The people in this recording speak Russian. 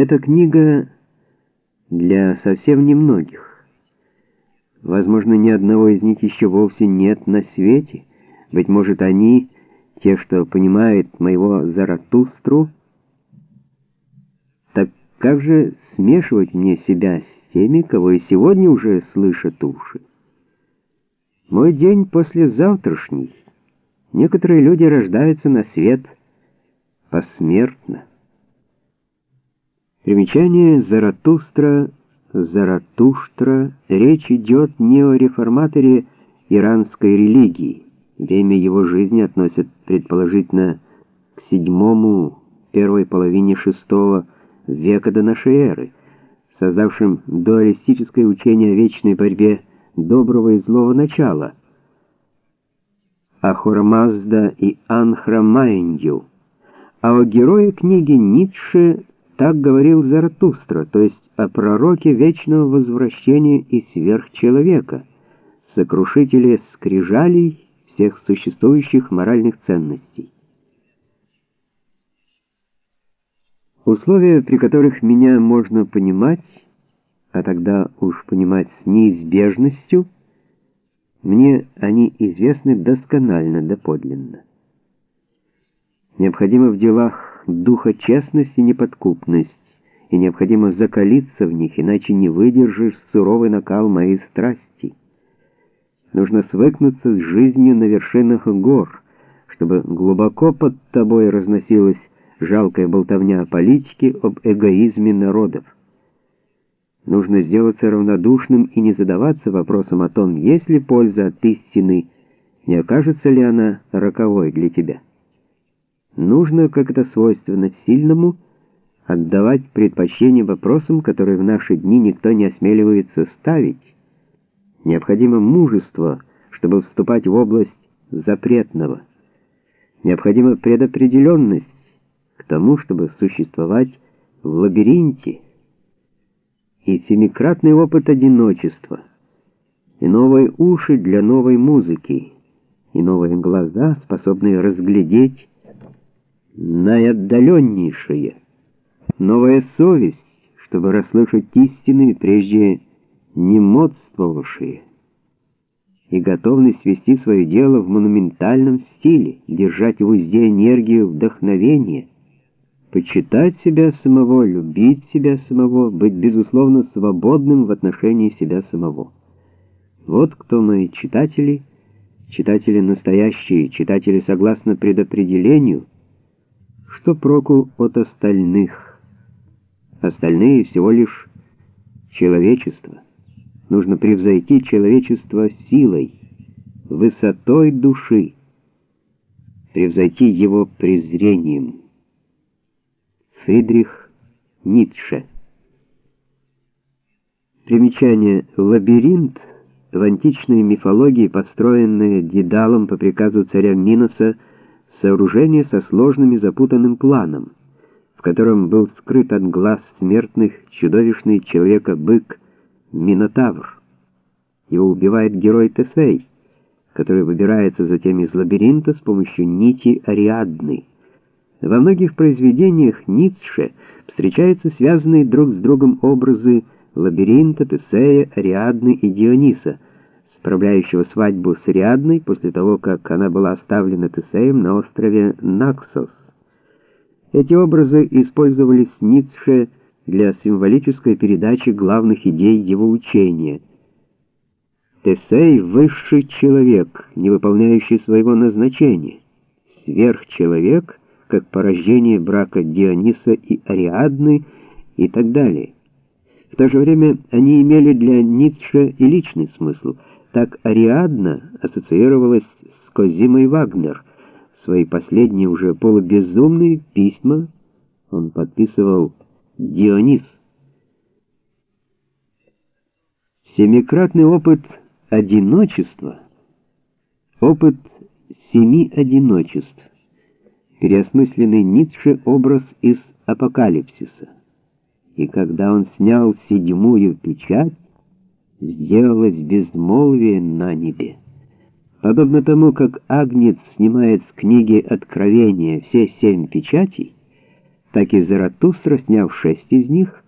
Эта книга для совсем немногих. Возможно, ни одного из них еще вовсе нет на свете. Быть может, они, те, что понимают моего Заратустру, так как же смешивать мне себя с теми, кого и сегодня уже слышат уши? Мой день послезавтрашний. Некоторые люди рождаются на свет посмертно. Примечание Заратустра, Заратуштра. Речь идет не о реформаторе иранской религии. Время его жизни относят предположительно к седьмому, первой половине шестого века до нашей эры, создавшим дуалистическое учение о вечной борьбе доброго и злого начала, Ахурамазда и Анхрамайнью, а о герое книги Ницше так говорил Заратустра, то есть о пророке вечного возвращения и сверхчеловека, сокрушителе скрижалей всех существующих моральных ценностей. Условия, при которых меня можно понимать, а тогда уж понимать с неизбежностью, мне они известны досконально, доподлинно. Необходимо в делах духа честность и неподкупность, и необходимо закалиться в них, иначе не выдержишь суровый накал моей страсти. Нужно свыкнуться с жизнью на вершинах гор, чтобы глубоко под тобой разносилась жалкая болтовня о политике, об эгоизме народов. Нужно сделаться равнодушным и не задаваться вопросом о том, есть ли польза от истины, не окажется ли она роковой для тебя. Нужно, как это свойственно сильному, отдавать предпочтение вопросам, которые в наши дни никто не осмеливается ставить. Необходимо мужество, чтобы вступать в область запретного. Необходима предопределенность к тому, чтобы существовать в лабиринте, и семикратный опыт одиночества, и новые уши для новой музыки, и новые глаза, способные разглядеть наиотдаленнейшее, новая совесть, чтобы расслышать истины, прежде не модствовавшие, и готовность вести свое дело в монументальном стиле, держать в узде энергию вдохновения — почитать себя самого, любить себя самого, быть, безусловно, свободным в отношении себя самого. Вот кто мои читатели, читатели настоящие, читатели согласно предопределению, что проку от остальных. Остальные всего лишь человечество. Нужно превзойти человечество силой, высотой души, превзойти его презрением. Фридрих Ницше. Примечание. Лабиринт в античной мифологии, построенное Дедалом по приказу царя Миноса, сооружение со сложным и запутанным планом, в котором был скрыт от глаз смертных чудовищный человека-бык Минотавр. Его убивает герой Тесей, который выбирается затем из лабиринта с помощью нити Ариадны. Во многих произведениях Ницше встречаются связанные друг с другом образы лабиринта, Тесея, Ариадны и Диониса, справляющего свадьбу с Ариадной после того, как она была оставлена Тесеем на острове Наксос. Эти образы использовались Ницше для символической передачи главных идей его учения. Тесей — высший человек, не выполняющий своего назначения. Сверхчеловек — как порождение брака Диониса и Ариадны и так далее. В то же время они имели для Ницше и личный смысл. Так Ариадна ассоциировалась с Козимой Вагнер. Свои последние уже полубезумные письма он подписывал Дионис. Семикратный опыт одиночества, опыт семи одиночеств переосмысленный Ницше образ из апокалипсиса. И когда он снял седьмую печать, сделалось безмолвие на небе. Подобно тому, как Агнец снимает с книги Откровения все семь печатей, так и Заратустра, сняв шесть из них,